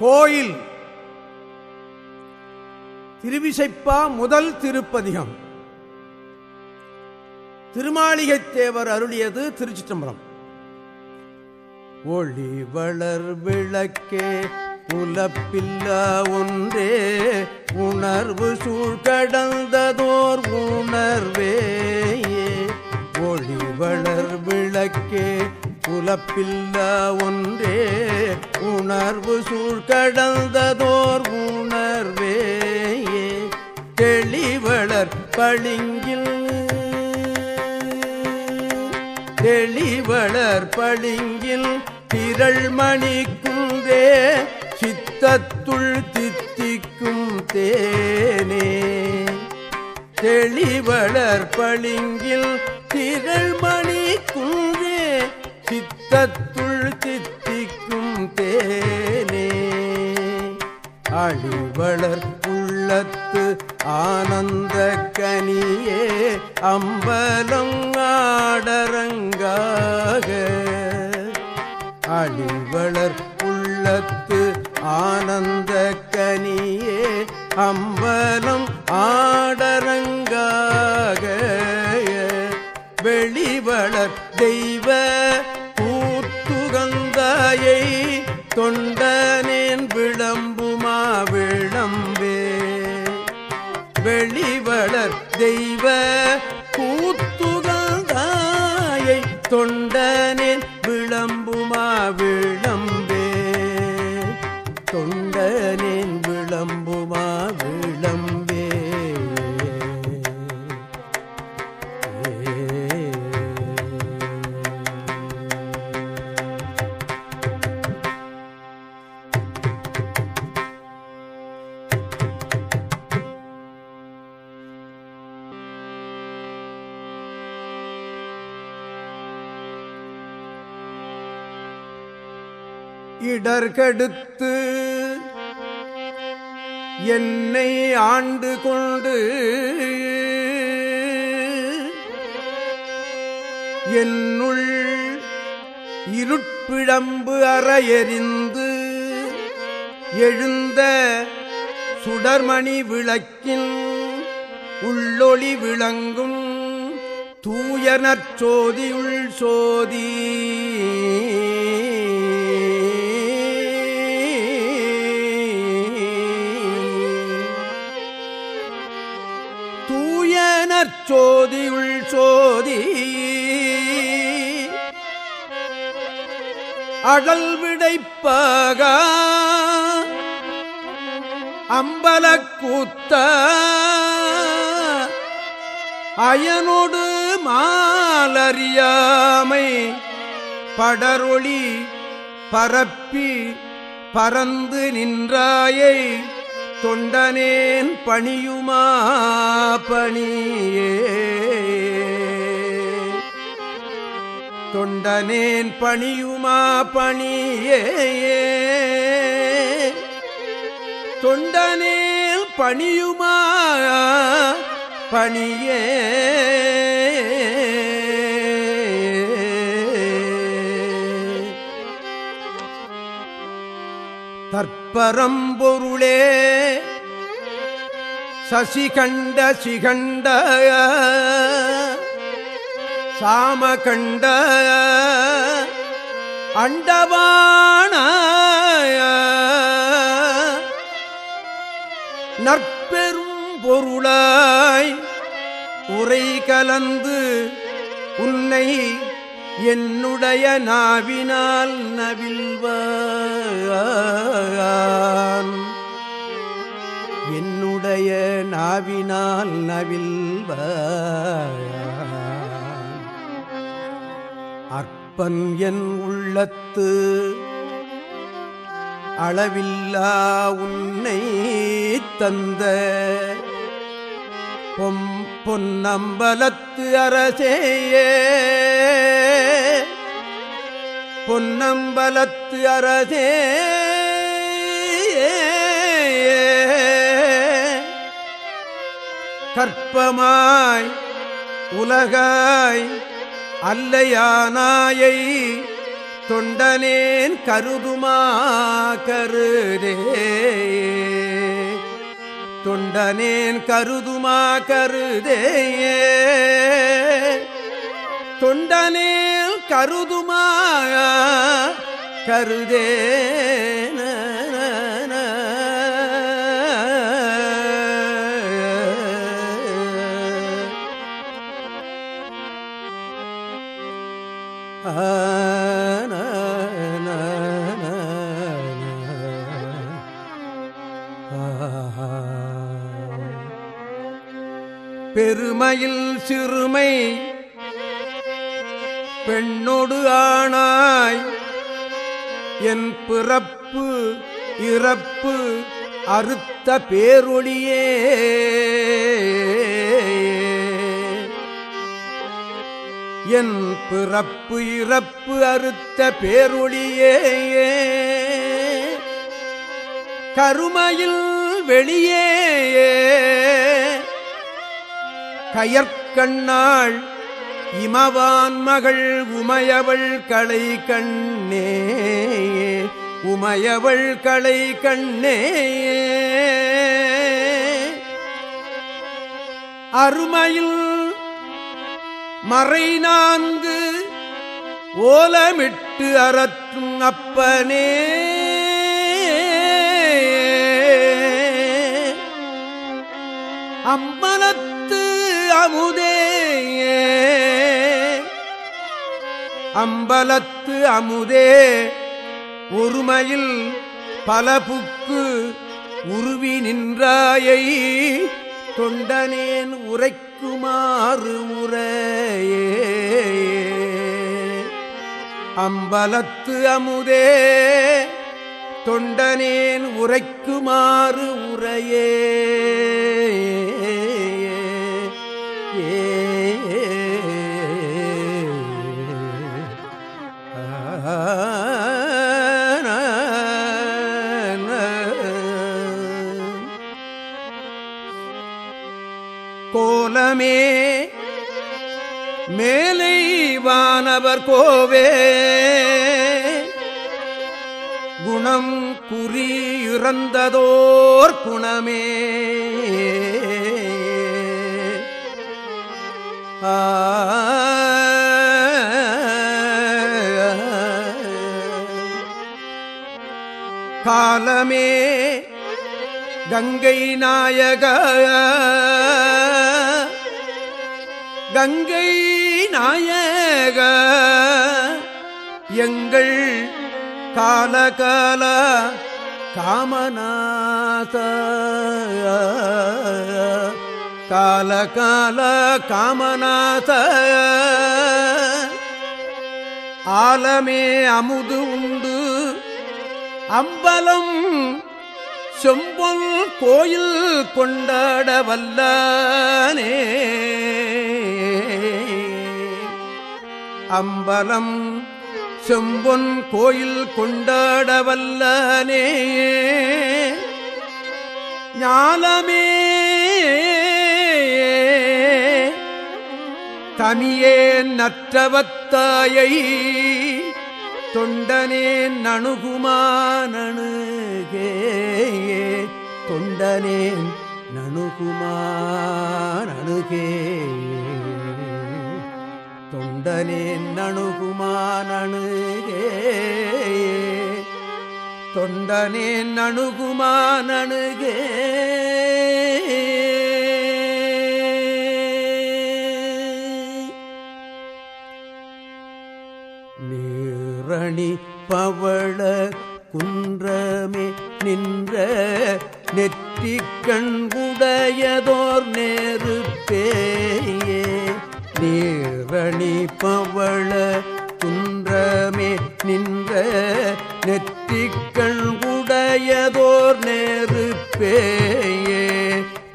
கோயில். திருவிசைப்பா முதல் திருப்பதிகம். திருமாளிகை தேவர் அருளியது திருச்சிற்றம்பலம். ஒளி வளர் விளக்கே புலப்பில்லா ஒன்றே உணர்வு சூழ் கடந்ததோர் உணர்வே ஒளி வளர் விளக்கே உலப்பில்லா ஒன்றே. உணர்வு சூழ்கடந்ததோர் உணர்வே தெளிவளர் பளிங்கில். தெளிவளர் பளிங்கில் திரள்மணி குன்றே சித்தத்துள் தித்திக்கும் தேனே. தெளிவளர் பளிங்கில் திரள்மணி குன்றே சித்தத்துள் சித்திக்கும் தேனே. அழிவளர் உள்ளத்து ஆனந்த கனியே அம்பலங்காடரங்காக அழிவளர் உள்ளத்து ஆனந்த கனியே அம்பலம் ஆடரங்காக. வெளிவளர் இடர்கெடுத்து என்னை ஆண்டு கொண்டு என்னுள் இருட்பிழம்பு அற எறிந்து எழுந்த சுடர்மணி விளக்கின் உள்ளொளி விளங்கும் தூயனற் சோதியுள் சோதி சோதியுள் சோதி. அடல் விடைப்பாக. அம்பலக்கூத்த அயனோடு மாலறியாமை. படரொளி பரப்பி பறந்து நின்றாயை. தொண்டனேன் பணியுமா பணியே? தொண்டனேன் பணியுமா பணியே? தொண்டனேல் பணியுமா பணியே? பரம்பொருளே. சசிகண்ட சிகண்ட சாமகண்ட அண்டவான நற்பெரும் பொருளாய் உரை கலந்து உன்னை என்னுடைய நாவினால் நவில்வான் என்னுடைய நாவினால் நவில்வான் அற்பன் என் உள்ளத்து அளவில்லா உன்னை தந்த பொன்னம்பலத்து அரசேயே. பொன்னம்பலத்து அரசே கற்பமாய் உலகாய் அல்லையானாயை தொண்டனேன் கருதுமா கருதே. தொண்டனேன் கருதுமா கருதேயே. தொண்டனேன் கருதுமா கருதே. பெருமை பெண்ணொடு ஆணாய் என் பிறப்பு இறப்பு அறுத்த பேரொழியே. என் பிறப்பு இறப்பு அறுத்த பேரொழியே. கருமையில் வெளியே. கண்ணாள் இமவான் மகள் உமையவள் களை கண்ணே உமையவள் களை கண்ணே. அருமையில் மறை நான்கு ஓலமிட்டு அறற்றும் அப்பனே. அம்பலத்து அமுதே ஒருமையில் பலபுக்கு உருவி நின்றாயை தொண்டனேன் உரைக்குமாறு உரையே அம்பலத்து அமுதே தொண்டனேன் உரைக்குமாறு உரையே கோலமே மேலை வானவர் கோவே. குணம் குறியுறந்ததோர் குணமே. ஆ. காலமே கங்கை நாயக. கங்கை நாயக எங்கள் காலகால காமநாத. காலகால காமநாத. ஆலமே அமுது உண்டு அம்பலம் செம்பொன் கோயில் கொண்டாட வல்லானே. அம்பலம் செம்பொன் கோயில் கொண்டாட வல்லானே. ஞானமே தமியே நற்றவத்தாயை தொண்டனேன் நணுகுமானணுகே தொண்டனேன் நணுகுமானணுகே தொண்டனேன் நணுகுமானணுகே தொண்டனேன் நணுகுமானணுகே நீரணி பவள குன்றமே நின்ற நெற்றிக்கண் உடையதோர் நெருப்பேயே. நீரணி பவள குன்றமே நின்ற நெற்றி நெற்றிக்கண் உடையதோர்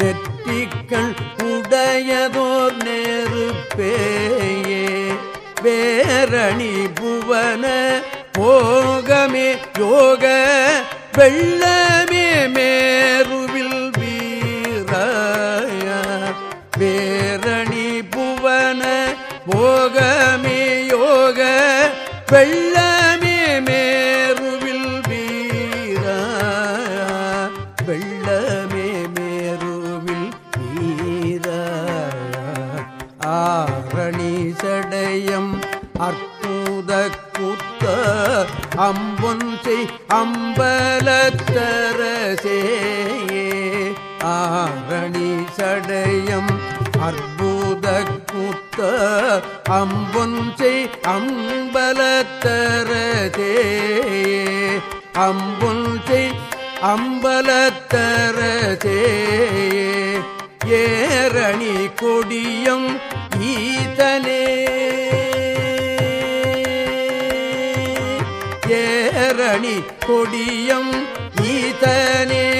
நெற்றி கண் உடையதோர் நெருப்பேயே. வேரணி புவன போகமே யோக வெள்ளமே மேருவில் வீராய. வேரணி புவன போகமே யோக வெள்ள சேயே ஆரணி சடையம் அற்புத கூத்த அம்பொன் செய் அம்பலத்தரசே அம்பொன் ஏரணி கொடியம் ஈதனே. ஏரணி கொடியம் ஈதனே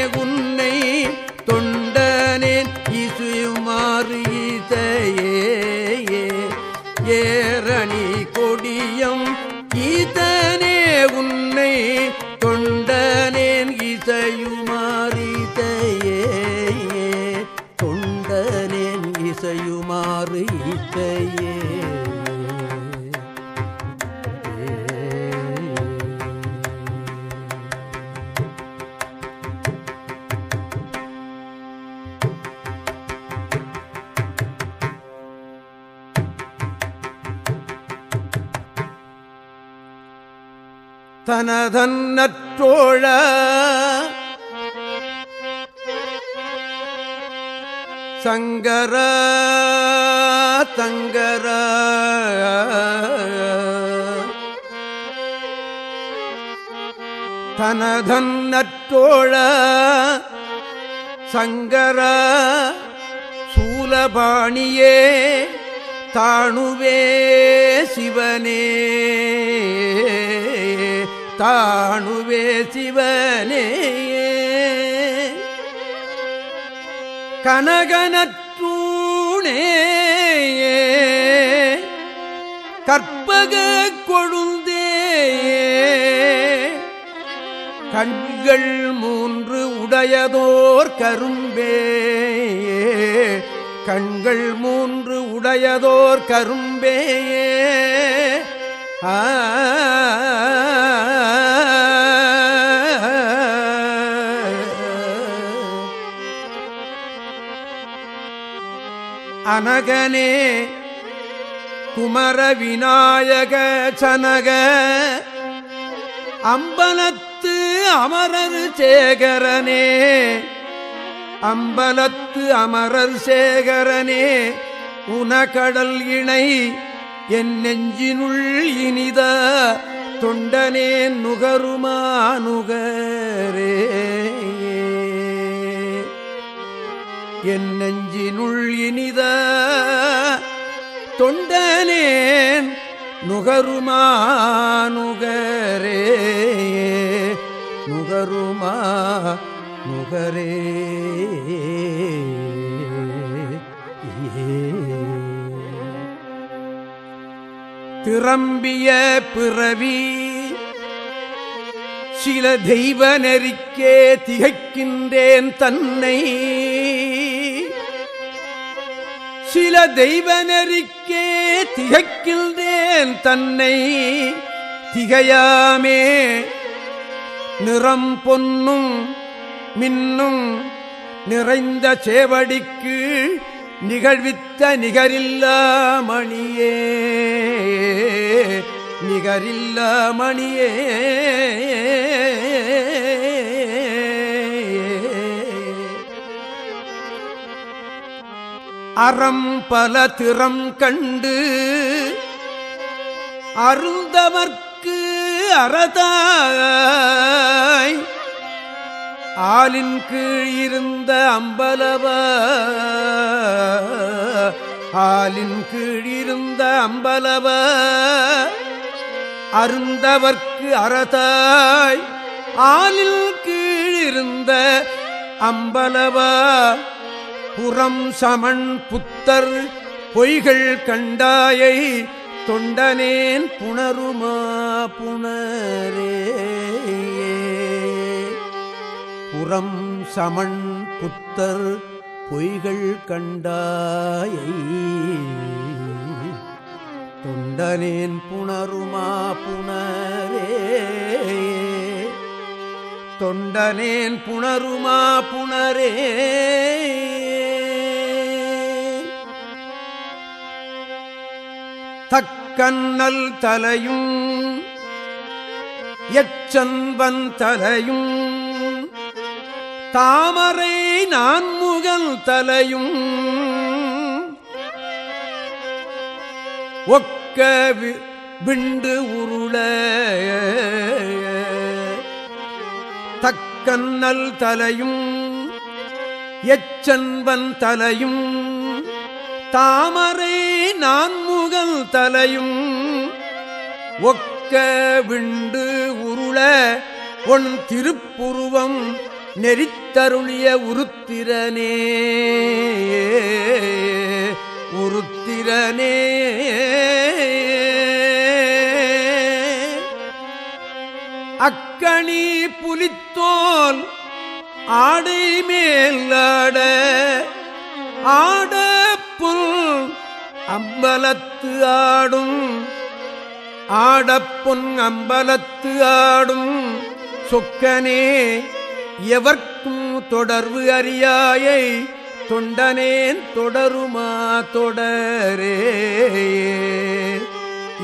தனதன்னற்றோழ சங்கர தங்கர. தனதன் நற்றோழ சங்கர சூலபாணியே தாணுவே சிவனே. தாணுவே சிவனே கனகனற்றூணே கற்பக கொழுந்தே கண்கள் மூன்று உடையதோர் கரும்பே கண்கள் மூன்று உடையதோர் கரும்பேயே. ஆ அனகனே குமர விநாயக சனக அம்பலத்து அமரர் சேகரனே அம்பலத்து அமரர் சேகரனே உனகடல் இணை என் நெஞ்சினுள் இனித தொண்டனே நுகருமா என் நெஞ்சினுள் இனித தொண்டனேன் நுகருமானுகரே. நுகருமா நுகரே. திரம்பிய பிறவி சில தெய்வ நெறிக்கே திகைக்கின்றேன் தன்னை. சில தெய்வனருக்கே திகைக்கின்றேன் தன்னை. திகையாமே நிறம் பொன்னும் மின்னும் நிறைந்த சேவடிக்கு நிகழ்வித்த நிகரில்லா மணியே. நிகரில்லா மணியே. அறம் பல திறம் கண்டு அருந்தவர்க்கு அறதாய். ஆலின் கீழ் இருந்த அம்பலவ ஆலின் கீழ் இருந்த அம்பலவ அருந்தவர்க்கு அறதாய். ஆலில் கீழ் இருந்த அம்பலவ புறம் சமன் புத்தர் பொய்கள் கண்டாயை தொண்டனேன் புணருமா புணரே புறம் சமன் புத்தர் பொய்கள் கண்டாயை தொண்டனேன் புணருமா புணரே. தொண்டனேன் புணருமா புணரே? தக்கண்ணல் தலையும் எச்சன்பன் தலையும் தாமரை நான்முகல் தலையும் ஒக்க விண்டு உருள. கண்ணல் தலையும் எச்சன்பன் தலையும் தாமரை நான்முகல் தலையும் ஒக்க விண்டு உருள பொன் திருப்புருவம் நெறித்தருளிய உருத்திரனே. உருத்திரனே. கணி புலித்தோல் ஆடை மேலாட ஆட புல் அம்பலத்து ஆடும் ஆடப்பொன் அம்பலத்து ஆடும் சொக்கனே எவர்க்கும் தொடர்பு அறியாயை தொண்டனேன் தொடருமா தொடரே.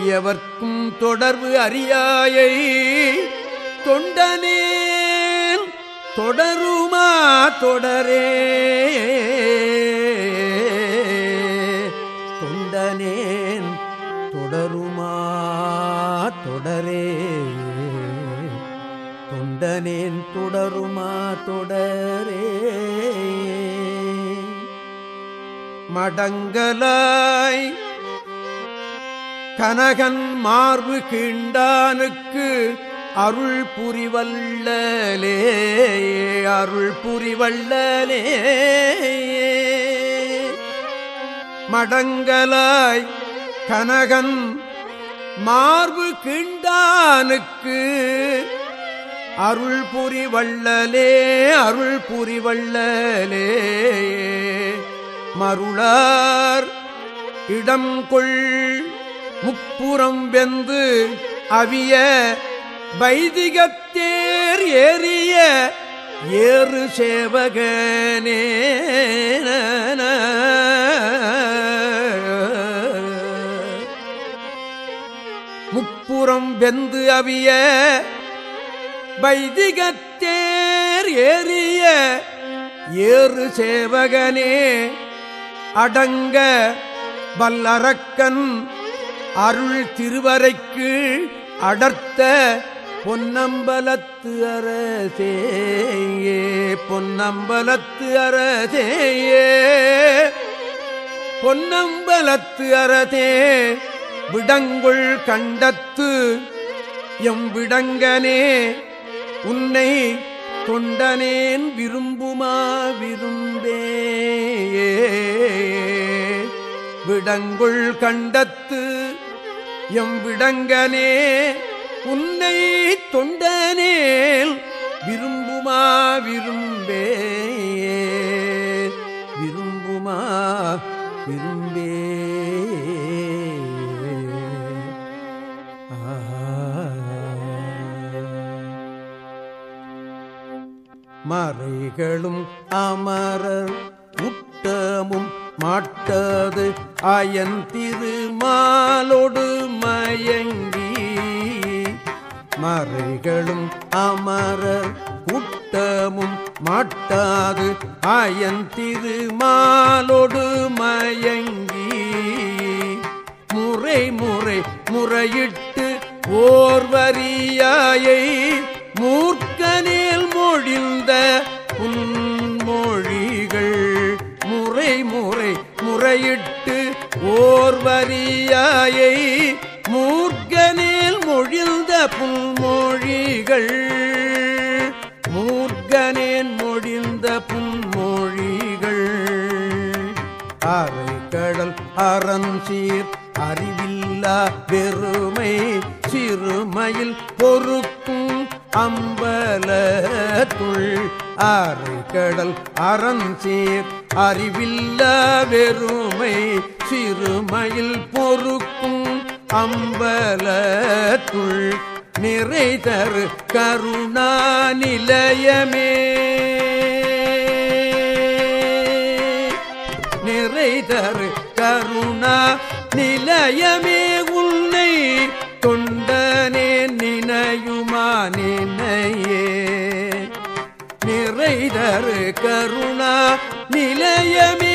எவர்க்கும் தொடர்பு அறியாயை தொண்டனேன் தொடருமா தொடரே. தொண்டனேன் தொடருமா தொடரே. தொண்டனேன் தொடருமா தொடரே. மடங்கலாய் கனகன் மார்பு கிண்டானுக்கு அருள் புரிவல்லலே அருள் புரிவல்லலே. மடங்கலாய் கனகன் மார்பு கிண்டானுக்கு அருள் புரிவள்ளலே அருள் புரிவள்ளலே மருளார் இடம் கொள் முப்புறம் வெந்து அவிய வைதிகத்தேர் ஏறிய ஏறு சேவகனே முப்புறம் வெந்து அவிய வைதிகத்தேர் ஏறிய ஏறு சேவகனே அடங்க வல்லறக்கன் அருள் திருவரைக்கு அடர்த்த பொன்னம்பலத்து அரசேயே பொன்னம்பலத்து அரசேயே. பொன்னம்பலத்து அரசே விடங்குள் கண்டத்து எம் விடங்கனே உன்னை தொண்டனேன் விரும்புமா விரும்பே விடங்குள் கண்டத்து எம் விடங்கனே உன்னை தொண்டனேல் விரும்புமா விரும்பே விரும்புமா விரும்பே. மறைகளும் அமரர் உட்டமும் மாட்டது அயன் திருமாலோடு மயங்கி மறைகளும் அமரர் குட்டமும் மாட்டாது. அயன் திருமாலொடு மயங்கி முறை முறை முறையிட்டு ஓர்வரியாயை மூர்க்கனில் மொழிந்த புன்மொழிகள் முறை முறை முறையிட்டு ஓர்வரியாயை மூர்க்கனில் மொழிந்த புன் புன்மொழிகள் மூர்க்கனேன் மொழிந்த புன்மொழிகள். அரை கடல் அறஞ்சீர் அறிவில்லா பெருமை சிறுமையில் பொறுக்கும் அம்பலத்துள். அரை கடல் அறஞ்சீர் அறிவில்லா வெறுமை சிறுமையில் பொறுக்கும் அம்பலத்துள். நிறை தரு கருணா நிலையமே. நிறை தரு கருணா நிலையமே உன்னை தொண்டனே நினையுமா நினையே. நிறை தரு கருணா நிலையமே